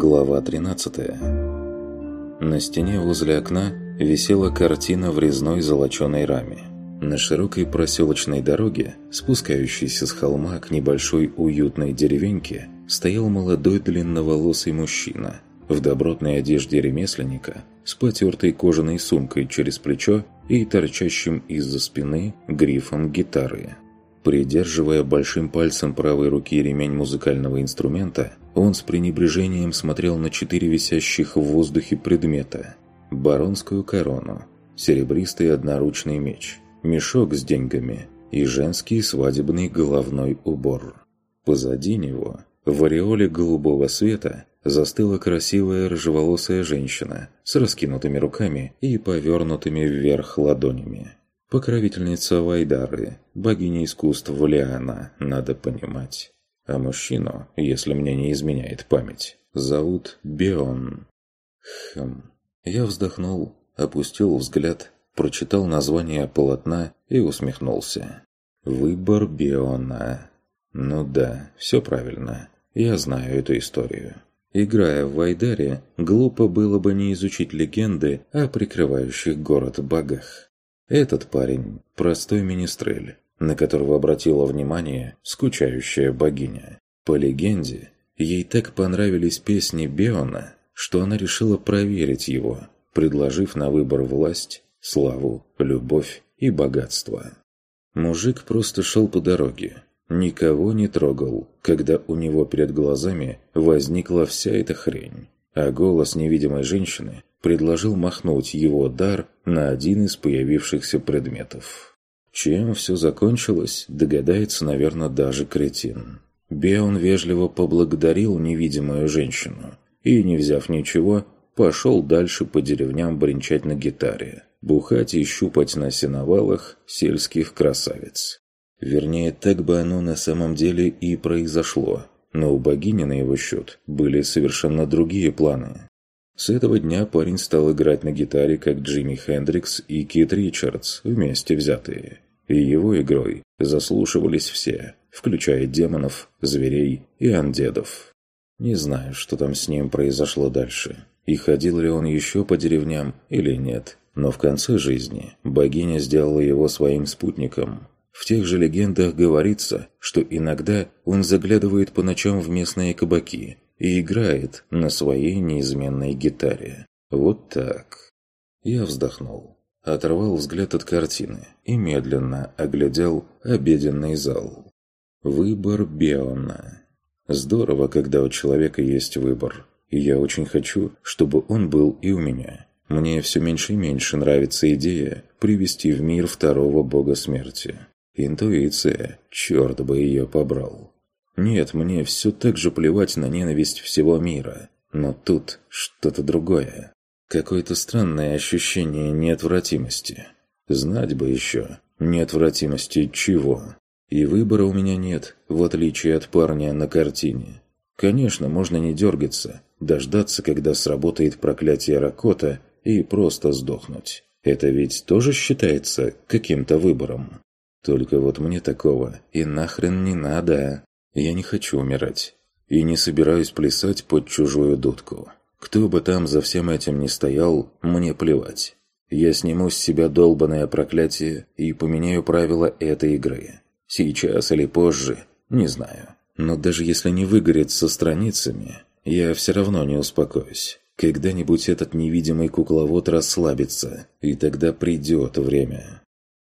Глава 13 На стене возле окна висела картина в резной золоченой раме. На широкой проселочной дороге, спускающейся с холма к небольшой уютной деревеньке, стоял молодой длинноволосый мужчина в добротной одежде ремесленника с потертой кожаной сумкой через плечо и торчащим из-за спины грифом гитары. Придерживая большим пальцем правой руки ремень музыкального инструмента, он с пренебрежением смотрел на четыре висящих в воздухе предмета. Баронскую корону, серебристый одноручный меч, мешок с деньгами и женский свадебный головной убор. Позади него, в ореоле голубого света, застыла красивая рыжеволосая женщина с раскинутыми руками и повернутыми вверх ладонями. Покровительница Вайдары, богиня искусств Валиана, надо понимать. А мужчину, если мне не изменяет память, зовут Бион. Хм. Я вздохнул, опустил взгляд, прочитал название полотна и усмехнулся. Выбор Биона. Ну да, все правильно. Я знаю эту историю. Играя в Вайдаре, глупо было бы не изучить легенды о прикрывающих город богах. Этот парень – простой министрель, на которого обратила внимание скучающая богиня. По легенде, ей так понравились песни Беона, что она решила проверить его, предложив на выбор власть, славу, любовь и богатство. Мужик просто шел по дороге, никого не трогал, когда у него перед глазами возникла вся эта хрень, а голос невидимой женщины предложил махнуть его дар на один из появившихся предметов. Чем все закончилось, догадается, наверное, даже кретин. Беон вежливо поблагодарил невидимую женщину и, не взяв ничего, пошел дальше по деревням бренчать на гитаре, бухать и щупать на сеновалах сельских красавиц. Вернее, так бы оно на самом деле и произошло, но у богини на его счет были совершенно другие планы. С этого дня парень стал играть на гитаре, как Джимми Хендрикс и Кит Ричардс, вместе взятые. И его игрой заслушивались все, включая демонов, зверей и андедов. Не знаю, что там с ним произошло дальше, и ходил ли он еще по деревням или нет, но в конце жизни богиня сделала его своим спутником. В тех же легендах говорится, что иногда он заглядывает по ночам в местные кабаки и играет на своей неизменной гитаре. Вот так. Я вздохнул, оторвал взгляд от картины и медленно оглядел обеденный зал. Выбор Беона. Здорово, когда у человека есть выбор. И я очень хочу, чтобы он был и у меня. Мне все меньше и меньше нравится идея привести в мир второго бога смерти. Интуиция, черт бы ее побрал. Нет, мне все так же плевать на ненависть всего мира. Но тут что-то другое. Какое-то странное ощущение неотвратимости. Знать бы еще, неотвратимости чего. И выбора у меня нет, в отличие от парня на картине. Конечно, можно не дергаться, дождаться, когда сработает проклятие Ракота, и просто сдохнуть. Это ведь тоже считается каким-то выбором. Только вот мне такого и нахрен не надо. Я не хочу умирать. И не собираюсь плясать под чужую дудку. Кто бы там за всем этим ни стоял, мне плевать. Я сниму с себя долбанное проклятие и поменяю правила этой игры. Сейчас или позже, не знаю. Но даже если не выгорит со страницами, я все равно не успокоюсь. Когда-нибудь этот невидимый кукловод расслабится, и тогда придет время.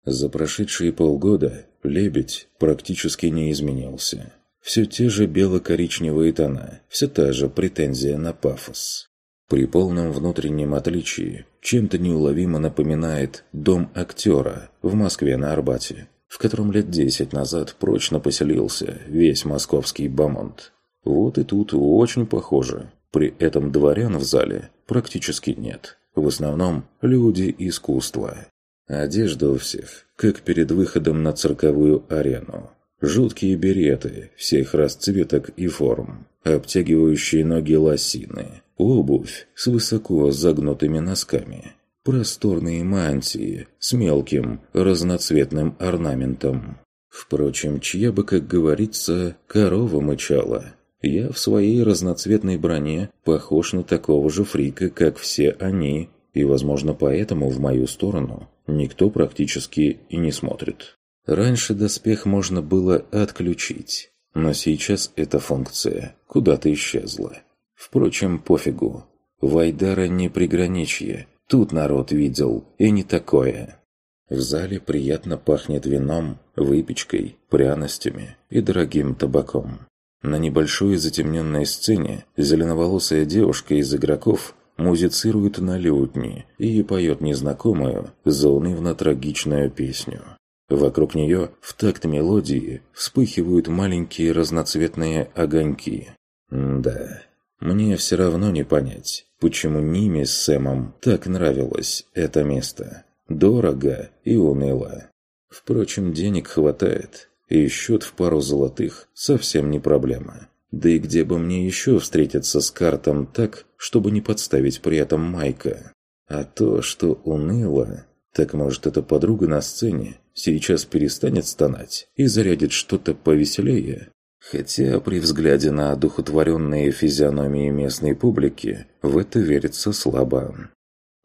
За прошедшие полгода лебедь практически не изменился. Все те же бело-коричневые тона, все та же претензия на пафос. При полном внутреннем отличии чем-то неуловимо напоминает дом актера в Москве на Арбате, в котором лет десять назад прочно поселился весь московский бомонд. Вот и тут очень похоже. При этом дворян в зале практически нет. В основном люди искусства. Одежда у всех, как перед выходом на цирковую арену. Жуткие береты всех расцветок и форм, обтягивающие ноги лосины, обувь с высоко загнутыми носками, просторные мантии с мелким разноцветным орнаментом. Впрочем, чья бы, как говорится, корова мычала. Я в своей разноцветной броне похож на такого же фрика, как все они, и, возможно, поэтому в мою сторону никто практически и не смотрит. Раньше доспех можно было отключить, но сейчас эта функция куда-то исчезла. Впрочем, пофигу. Вайдара не приграничье, тут народ видел, и не такое. В зале приятно пахнет вином, выпечкой, пряностями и дорогим табаком. На небольшой затемненной сцене зеленоволосая девушка из игроков музицирует на лютни и поет незнакомую, заунывно-трагичную песню. Вокруг нее в такт мелодии вспыхивают маленькие разноцветные огоньки. М да, мне все равно не понять, почему Ниме с Сэмом так нравилось это место. Дорого и уныло. Впрочем, денег хватает, и счет в пару золотых совсем не проблема. Да и где бы мне еще встретиться с картом так, чтобы не подставить при этом Майка? А то, что уныло, так может эта подруга на сцене сейчас перестанет стонать и зарядит что-то повеселее? Хотя при взгляде на одухотворенные физиономии местной публики в это верится слабо.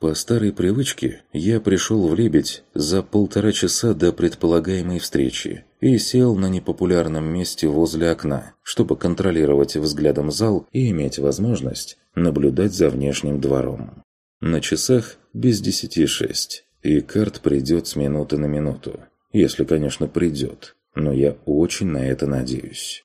По старой привычке я пришел в «Лебедь» за полтора часа до предполагаемой встречи и сел на непопулярном месте возле окна, чтобы контролировать взглядом зал и иметь возможность наблюдать за внешним двором. На часах без десяти шесть, и карт придет с минуты на минуту. Если, конечно, придет, но я очень на это надеюсь.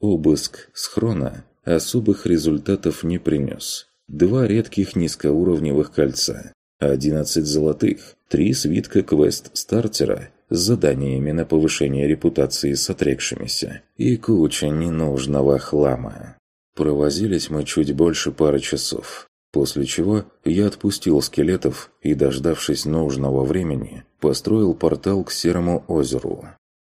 Обыск схрона особых результатов не принес – два редких низкоуровневых кольца, 11 золотых, три свитка квест-стартера с заданиями на повышение репутации с отрекшимися и куча ненужного хлама. Провозились мы чуть больше пары часов, после чего я отпустил скелетов и, дождавшись нужного времени, построил портал к Серому озеру.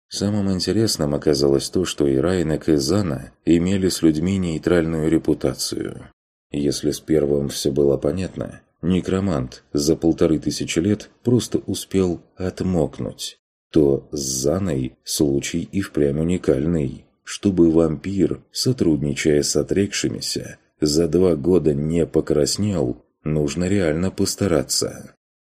Самым интересным оказалось то, что и Райнек, и Зана имели с людьми нейтральную репутацию. Если с первым все было понятно, некромант за полторы тысячи лет просто успел отмокнуть, то с Заной случай и впрямь уникальный. Чтобы вампир, сотрудничая с отрекшимися, за два года не покраснел, нужно реально постараться.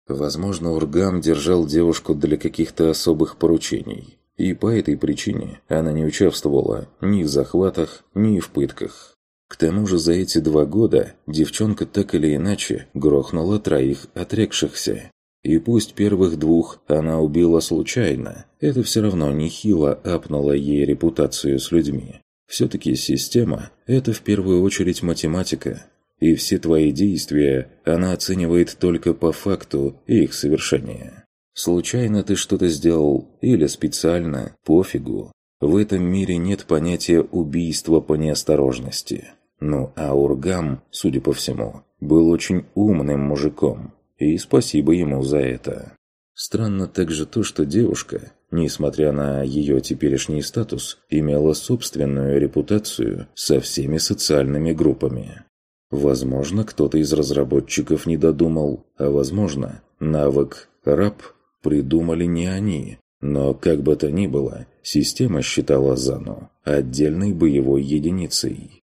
Возможно, Ургам держал девушку для каких-то особых поручений, и по этой причине она не участвовала ни в захватах, ни в пытках. К тому же за эти два года девчонка так или иначе грохнула троих отрекшихся. И пусть первых двух она убила случайно, это все равно нехило апнуло ей репутацию с людьми. Все-таки система – это в первую очередь математика, и все твои действия она оценивает только по факту их совершения. Случайно ты что-то сделал или специально, пофигу. В этом мире нет понятия убийства по неосторожности. Ну а Ургам, судя по всему, был очень умным мужиком, и спасибо ему за это. Странно также то, что девушка, несмотря на ее теперешний статус, имела собственную репутацию со всеми социальными группами. Возможно, кто-то из разработчиков не додумал, а возможно, навык «раб» придумали не они. Но, как бы то ни было, система считала Зану отдельной боевой единицей.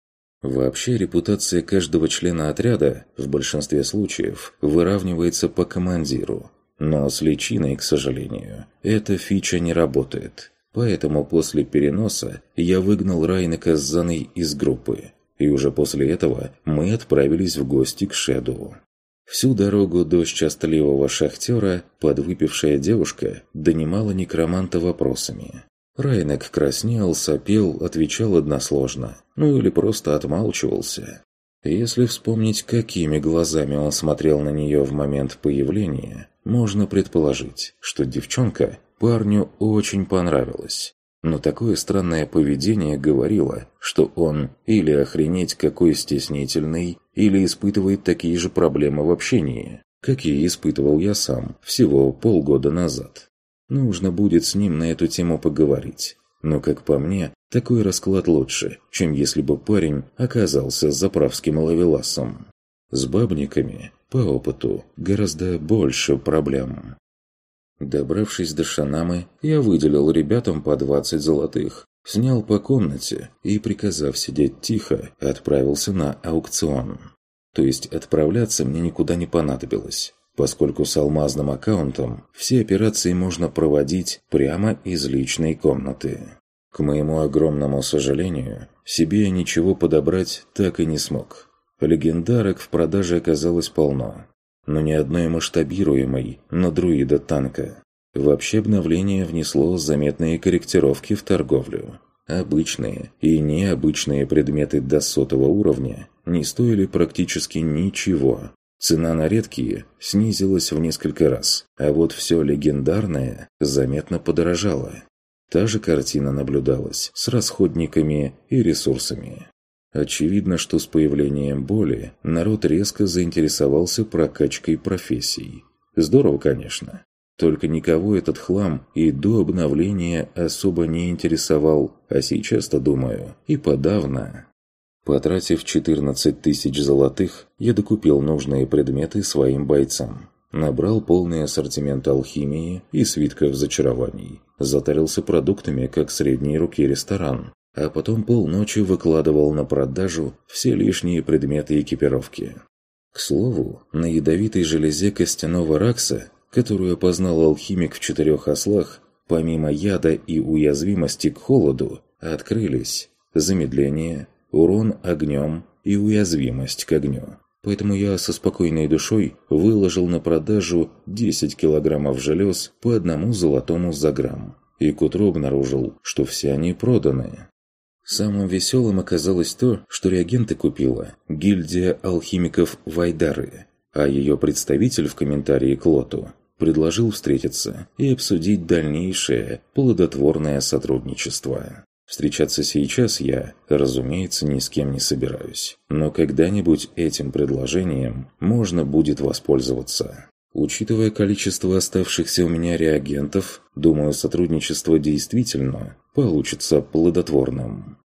Вообще репутация каждого члена отряда в большинстве случаев выравнивается по командиру. Но с личиной, к сожалению, эта фича не работает. Поэтому после переноса я выгнал Райнека с Заной из группы. И уже после этого мы отправились в гости к Шеду. Всю дорогу до счастливого шахтера подвыпившая девушка донимала некроманта вопросами. Райнек краснел, сопел, отвечал односложно. Ну или просто отмалчивался. Если вспомнить, какими глазами он смотрел на нее в момент появления, можно предположить, что девчонка парню очень понравилась. Но такое странное поведение говорило, что он или охренеть какой стеснительный, или испытывает такие же проблемы в общении, какие испытывал я сам всего полгода назад. Нужно будет с ним на эту тему поговорить. Но, как по мне, такой расклад лучше, чем если бы парень оказался заправским ловеласом. С бабниками, по опыту, гораздо больше проблем. Добравшись до Шанамы, я выделил ребятам по 20 золотых Снял по комнате и, приказав сидеть тихо, отправился на аукцион. То есть отправляться мне никуда не понадобилось, поскольку с алмазным аккаунтом все операции можно проводить прямо из личной комнаты. К моему огромному сожалению, себе я ничего подобрать так и не смог. Легендарок в продаже оказалось полно, но ни одной масштабируемой на друида танка. Вообще обновление внесло заметные корректировки в торговлю. Обычные и необычные предметы до сотого уровня не стоили практически ничего. Цена на редкие снизилась в несколько раз, а вот все легендарное заметно подорожало. Та же картина наблюдалась с расходниками и ресурсами. Очевидно, что с появлением боли народ резко заинтересовался прокачкой профессий. Здорово, конечно. Только никого этот хлам и до обновления особо не интересовал, а сейчас-то, думаю, и подавно. Потратив 14 тысяч золотых, я докупил нужные предметы своим бойцам. Набрал полный ассортимент алхимии и свитков зачарований. Затарился продуктами, как средней руки ресторан. А потом полночи выкладывал на продажу все лишние предметы экипировки. К слову, на ядовитой железе костяного ракса, которую опознал алхимик в четырех ослах, помимо яда и уязвимости к холоду, открылись замедление, урон огнем и уязвимость к огню. Поэтому я со спокойной душой выложил на продажу 10 килограммов желез по одному золотому за грамм. И к утру обнаружил, что все они проданы. Самым веселым оказалось то, что реагенты купила гильдия алхимиков Вайдары, а ее представитель в комментарии к лоту предложил встретиться и обсудить дальнейшее плодотворное сотрудничество. Встречаться сейчас я, разумеется, ни с кем не собираюсь. Но когда-нибудь этим предложением можно будет воспользоваться. Учитывая количество оставшихся у меня реагентов, думаю, сотрудничество действительно получится плодотворным.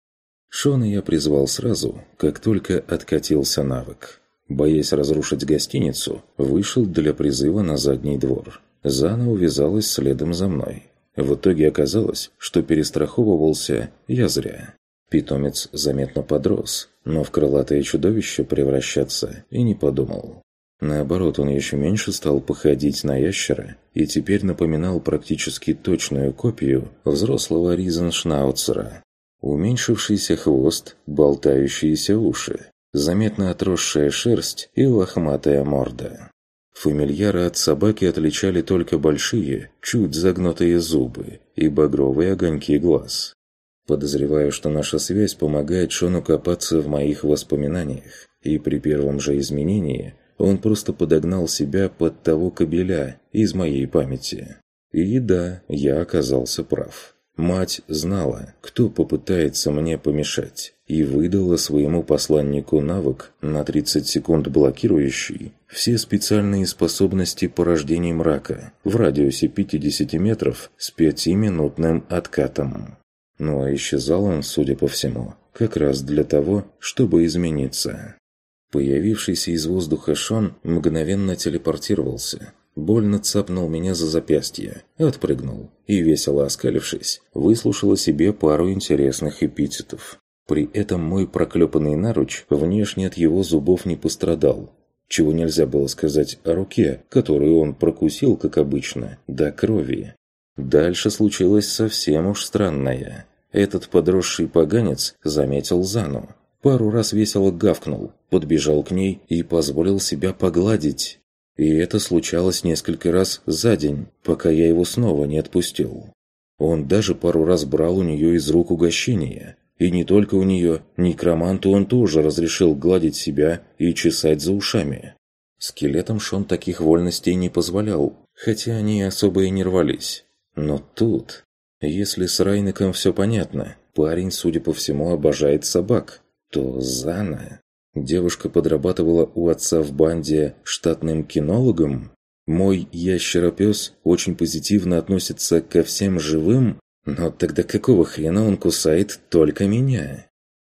Шона я призвал сразу, как только откатился навык. Боясь разрушить гостиницу, вышел для призыва на задний двор. Зана увязалась следом за мной. В итоге оказалось, что перестраховывался я зря. Питомец заметно подрос, но в крылатое чудовище превращаться и не подумал. Наоборот, он еще меньше стал походить на ящера и теперь напоминал практически точную копию взрослого Ризеншнауцера. Уменьшившийся хвост, болтающиеся уши, заметно отросшая шерсть и лохматая морда. Фамильяра от собаки отличали только большие, чуть загнутые зубы и багровые огоньки глаз. Подозреваю, что наша связь помогает Шону копаться в моих воспоминаниях, и при первом же изменении он просто подогнал себя под того кобеля из моей памяти. И да, я оказался прав. Мать знала, кто попытается мне помешать, и выдала своему посланнику навык на 30 секунд блокирующий все специальные способности порождения мрака в радиусе 50 метров с 5-минутным откатом. Ну а исчезал он, судя по всему, как раз для того, чтобы измениться. Появившийся из воздуха Шон мгновенно телепортировался, больно цапнул меня за запястье, отпрыгнул и, весело оскалившись, выслушал о себе пару интересных эпитетов. При этом мой проклепанный наруч внешне от его зубов не пострадал, чего нельзя было сказать о руке, которую он прокусил, как обычно, до крови. Дальше случилось совсем уж странное. Этот подросший поганец заметил Зану. Пару раз весело гавкнул, подбежал к ней и позволил себя погладить. И это случалось несколько раз за день, пока я его снова не отпустил. Он даже пару раз брал у нее из рук угощение. И не только у нее, некроманту он тоже разрешил гладить себя и чесать за ушами. Скелетам Шон таких вольностей не позволял, хотя они особо и не рвались. Но тут, если с Райником все понятно, парень, судя по всему, обожает собак, то Зана... Девушка подрабатывала у отца в банде штатным кинологом? Мой ящеропес очень позитивно относится ко всем живым, но тогда какого хрена он кусает только меня?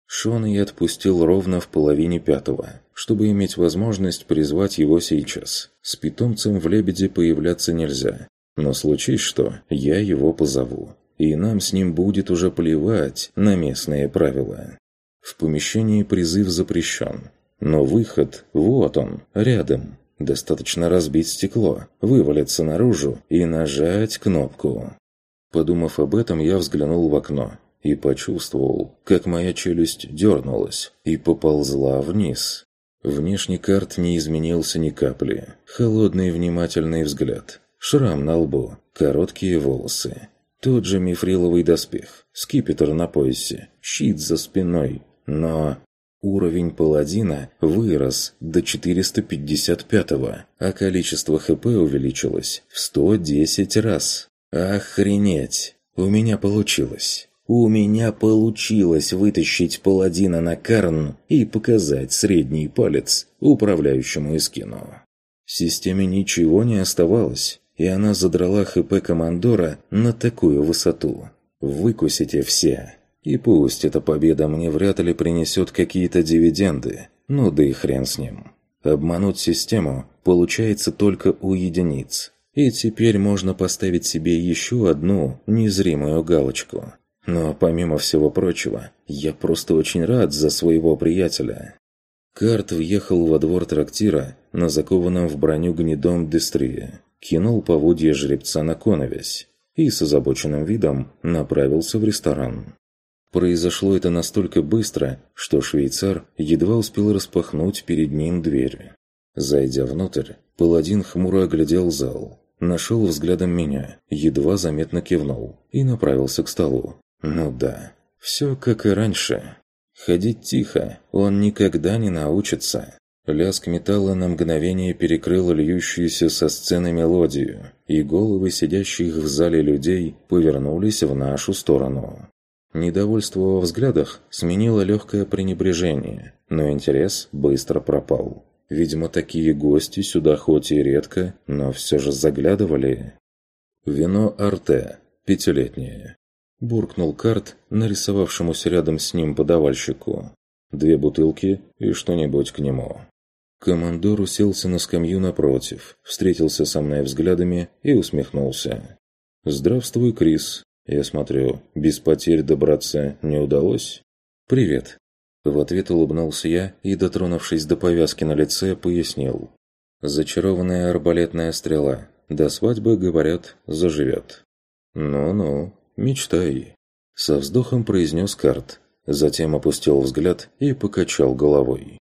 Шона я отпустил ровно в половине пятого, чтобы иметь возможность призвать его сейчас. С питомцем в лебеде появляться нельзя, но случись что, я его позову. и нам с ним будет уже плевать на местные правила. В помещении призыв запрещен, но выход, вот он, рядом. Достаточно разбить стекло, вывалиться наружу и нажать кнопку. Подумав об этом, я взглянул в окно и почувствовал, как моя челюсть дернулась и поползла вниз. Внешний карт не изменился ни капли. Холодный внимательный взгляд, шрам на лбу, короткие волосы. Тот же мифриловый доспех, скипетр на поясе, щит за спиной. Но уровень паладина вырос до 455-го, а количество ХП увеличилось в 110 раз. Охренеть! У меня получилось. У меня получилось вытащить паладина на Карн и показать средний палец управляющему Искину. Системе ничего не оставалось, и она задрала ХП командора на такую высоту. Выкусите все. И пусть эта победа мне вряд ли принесет какие-то дивиденды, ну да и хрен с ним. Обмануть систему получается только у единиц. И теперь можно поставить себе еще одну незримую галочку. Но помимо всего прочего, я просто очень рад за своего приятеля. Карт въехал во двор трактира на закованном в броню гнедом Дестрие кинул поводья жеребца на коновязь и с озабоченным видом направился в ресторан. Произошло это настолько быстро, что швейцар едва успел распахнуть перед ним дверь. Зайдя внутрь, паладин хмуро оглядел зал, нашел взглядом меня, едва заметно кивнул и направился к столу. Ну да, все как и раньше. Ходить тихо он никогда не научится. Лязг металла на мгновение перекрыл льющуюся со сцены мелодию, и головы сидящих в зале людей повернулись в нашу сторону. Недовольство во взглядах сменило легкое пренебрежение, но интерес быстро пропал. Видимо, такие гости сюда хоть и редко, но все же заглядывали. «Вино Арте, пятилетнее», – буркнул карт нарисовавшемуся рядом с ним подавальщику. «Две бутылки и что-нибудь к нему». Командор уселся на скамью напротив, встретился со мной взглядами и усмехнулся. «Здравствуй, Крис. Я смотрю, без потерь добраться не удалось?» «Привет». В ответ улыбнулся я и, дотронувшись до повязки на лице, пояснил. «Зачарованная арбалетная стрела. До свадьбы, говорят, заживет». «Ну-ну, мечтай». Со вздохом произнес карт, затем опустил взгляд и покачал головой.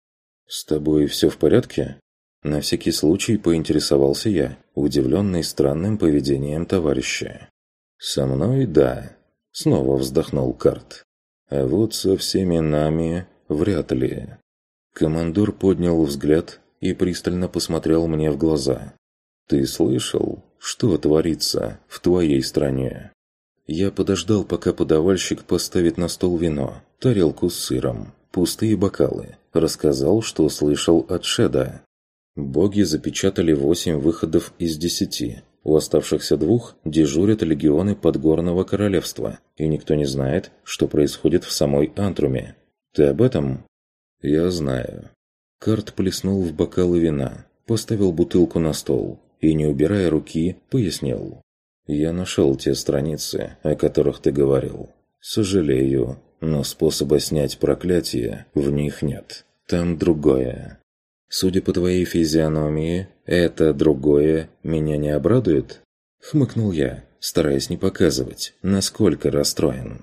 «С тобой все в порядке?» На всякий случай поинтересовался я, удивленный странным поведением товарища. «Со мной – да», – снова вздохнул Карт. «А вот со всеми нами вряд ли». Командор поднял взгляд и пристально посмотрел мне в глаза. «Ты слышал, что творится в твоей стране?» Я подождал, пока подавальщик поставит на стол вино, тарелку с сыром, пустые бокалы, рассказал, что услышал от Шеда. Боги запечатали восемь выходов из десяти. У оставшихся двух дежурят легионы Подгорного Королевства, и никто не знает, что происходит в самой Антруме. Ты об этом? Я знаю. Карт плеснул в бокалы вина, поставил бутылку на стол и, не убирая руки, пояснил. Я нашел те страницы, о которых ты говорил. Сожалею, но способа снять проклятие в них нет. Там другое. Судя по твоей физиономии, это другое меня не обрадует? Хмыкнул я, стараясь не показывать, насколько расстроен.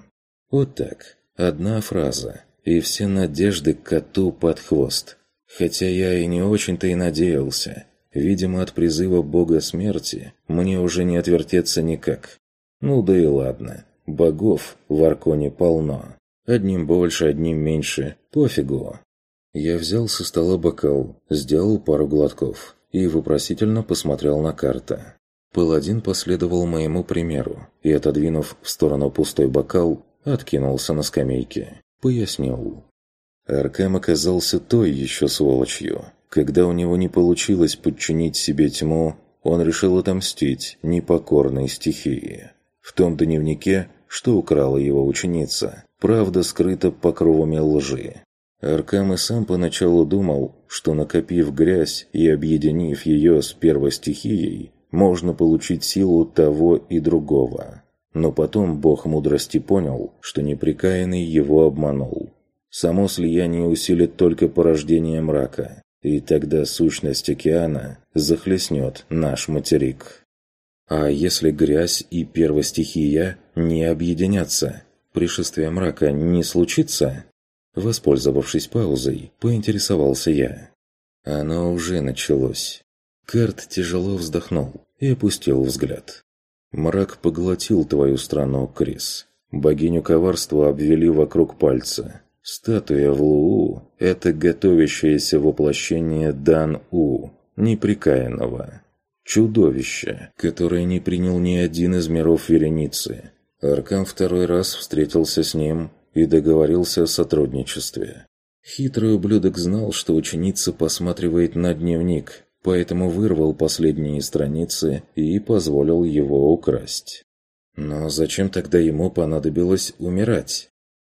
Вот так. Одна фраза, и все надежды коту под хвост. Хотя я и не очень-то и надеялся. Видимо, от призыва бога смерти мне уже не отвертеться никак. Ну да и ладно. Богов в Арконе полно. Одним больше, одним меньше. Пофигу. Я взял со стола бокал, сделал пару глотков и вопросительно посмотрел на карта. Паладин последовал моему примеру и, отодвинув в сторону пустой бокал, откинулся на скамейке. Пояснил. Аркем оказался той еще сволочью. Когда у него не получилось подчинить себе тьму, он решил отомстить непокорной стихии. В том дневнике, что украла его ученица, Правда скрыта покровами лжи. Аркам и сам поначалу думал, что накопив грязь и объединив ее с первостихией, можно получить силу того и другого. но потом бог мудрости понял, что неприкаянный его обманул. Само слияние усилит только порождение мрака, и тогда сущность океана захлестнет наш материк. А если грязь и первостихия не объединятся, пришествие мрака не случится? Воспользовавшись паузой, поинтересовался я. Оно уже началось. Карт тяжело вздохнул и опустил взгляд. Мрак поглотил твою страну, Крис. Богиню коварства обвели вокруг пальца. Статуя в Луу – это готовящееся воплощение Дан-У, неприкаянного. Чудовище, которое не принял ни один из миров Вереницы. Аркам второй раз встретился с ним и договорился о сотрудничестве. Хитрый ублюдок знал, что ученица посматривает на дневник, поэтому вырвал последние страницы и позволил его украсть. Но зачем тогда ему понадобилось умирать?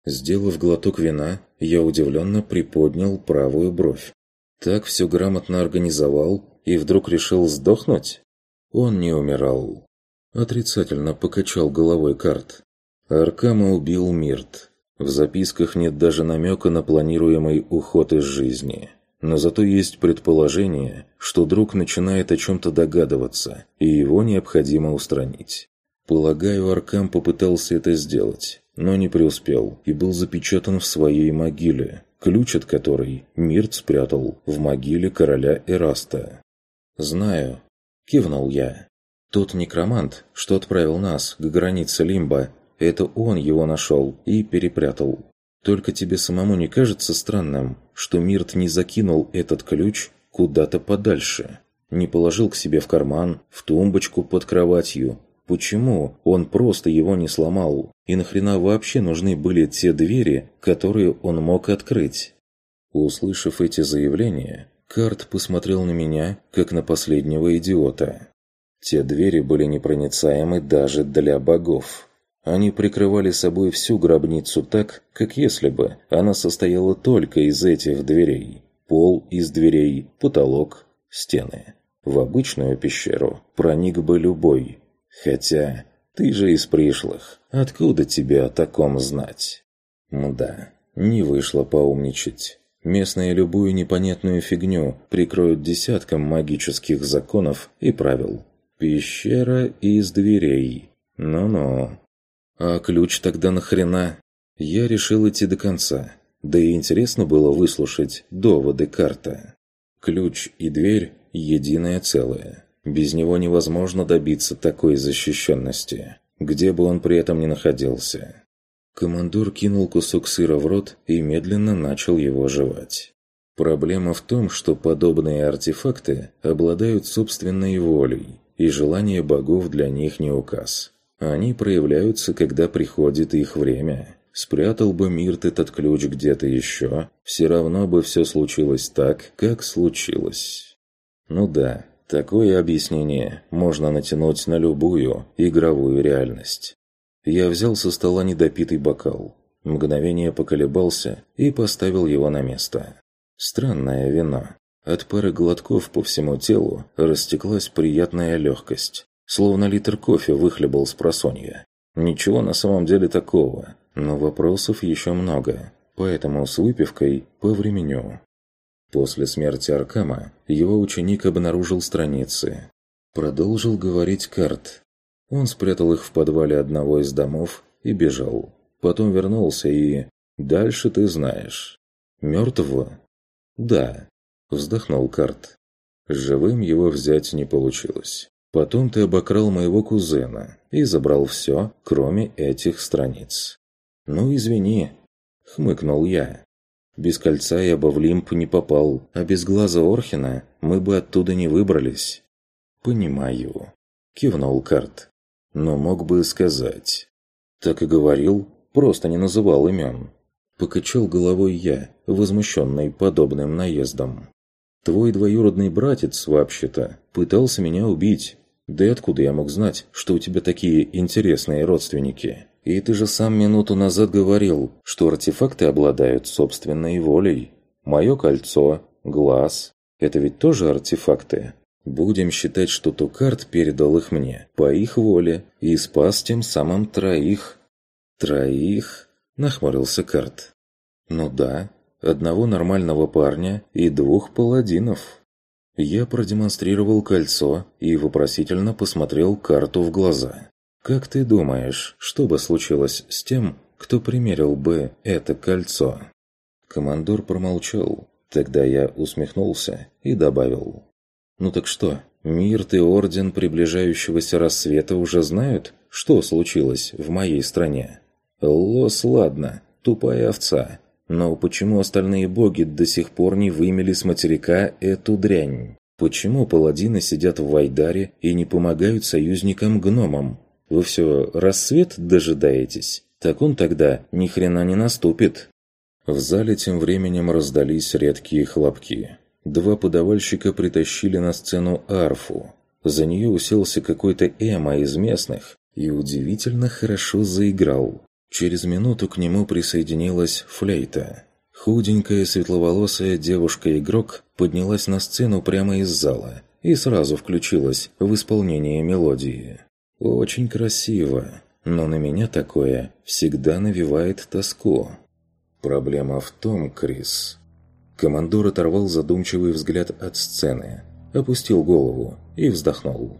Сделав глоток вина, я удивленно приподнял правую бровь. Так все грамотно организовал и вдруг решил сдохнуть? Он не умирал. Отрицательно покачал головой карт. Аркама убил Мирт. В записках нет даже намека на планируемый уход из жизни. Но зато есть предположение, что друг начинает о чем-то догадываться, и его необходимо устранить. Полагаю, Аркам попытался это сделать, но не преуспел и был запечатан в своей могиле, ключ от которой Мирт спрятал в могиле короля Эраста. «Знаю», – кивнул я. «Тот некромант, что отправил нас к границе Лимба, это он его нашел и перепрятал. Только тебе самому не кажется странным, что Мирт не закинул этот ключ куда-то подальше? Не положил к себе в карман, в тумбочку под кроватью? Почему он просто его не сломал? И нахрена вообще нужны были те двери, которые он мог открыть?» Услышав эти заявления, Карт посмотрел на меня, как на последнего идиота. Те двери были непроницаемы даже для богов. Они прикрывали собой всю гробницу так, как если бы она состояла только из этих дверей. Пол из дверей, потолок, стены. В обычную пещеру проник бы любой. Хотя, ты же из пришлых. Откуда тебе о таком знать? Мда, не вышло поумничать. Местные любую непонятную фигню прикроют десятком магических законов и правил. Пещера из дверей. Ну-ну. А ключ тогда нахрена? Я решил идти до конца. Да и интересно было выслушать доводы карта. Ключ и дверь – единое целое. Без него невозможно добиться такой защищенности, где бы он при этом ни находился. Командор кинул кусок сыра в рот и медленно начал его жевать. Проблема в том, что подобные артефакты обладают собственной волей, и желание богов для них не указ. Они проявляются, когда приходит их время. Спрятал бы Мирт этот ключ где-то еще, все равно бы все случилось так, как случилось. Ну да, такое объяснение можно натянуть на любую игровую реальность. Я взял со стола недопитый бокал, мгновение поколебался и поставил его на место. Странное вино. От пары глотков по всему телу растеклась приятная легкость, словно литр кофе выхлебал с просонья. Ничего на самом деле такого, но вопросов еще много, поэтому с выпивкой по времени. После смерти Аркама его ученик обнаружил страницы. Продолжил говорить карт, он спрятал их в подвале одного из домов и бежал. Потом вернулся и... Дальше ты знаешь. Мертвого? Да. Вздохнул Карт. Живым его взять не получилось. Потом ты обокрал моего кузена и забрал все, кроме этих страниц. Ну, извини. Хмыкнул я. Без кольца я бы в Лимп не попал, а без глаза Орхина мы бы оттуда не выбрались. «Понимаю», – кивнул Карт но мог бы сказать. Так и говорил, просто не называл имен. Покачал головой я, возмущенный подобным наездом. Твой двоюродный братец, вообще-то, пытался меня убить. Да и откуда я мог знать, что у тебя такие интересные родственники? И ты же сам минуту назад говорил, что артефакты обладают собственной волей. Мое кольцо, глаз – это ведь тоже артефакты. Будем считать, что Тукарт передал их мне, по их воле, и спас тем самым троих. Троих? Нахмурился Карт. Ну да, одного нормального парня и двух паладинов. Я продемонстрировал кольцо и вопросительно посмотрел карту в глаза. «Как ты думаешь, что бы случилось с тем, кто примерил бы это кольцо?» Командор промолчал. Тогда я усмехнулся и добавил. «Ну так что, Мирт и Орден приближающегося рассвета уже знают, что случилось в моей стране?» «Лос, ладно, тупая овца. Но почему остальные боги до сих пор не вымели с материка эту дрянь? Почему паладины сидят в Вайдаре и не помогают союзникам-гномам? Вы все рассвет дожидаетесь? Так он тогда ни хрена не наступит». В зале тем временем раздались редкие хлопки. Два подавальщика притащили на сцену арфу. За нее уселся какой-то Эма из местных и удивительно хорошо заиграл. Через минуту к нему присоединилась флейта. Худенькая светловолосая девушка-игрок поднялась на сцену прямо из зала и сразу включилась в исполнение мелодии. Очень красиво, но на меня такое всегда навевает тоску. Проблема в том, Крис... Командор оторвал задумчивый взгляд от сцены, опустил голову и вздохнул.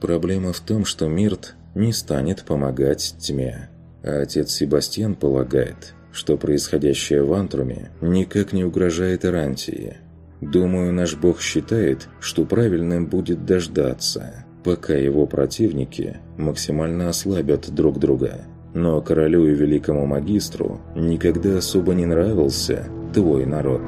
Проблема в том, что Мирт не станет помогать тьме. А отец Себастьян полагает, что происходящее в Антруме никак не угрожает Ирантии. Думаю, наш бог считает, что правильным будет дождаться, пока его противники максимально ослабят друг друга. Но королю и великому магистру никогда особо не нравился твой народ».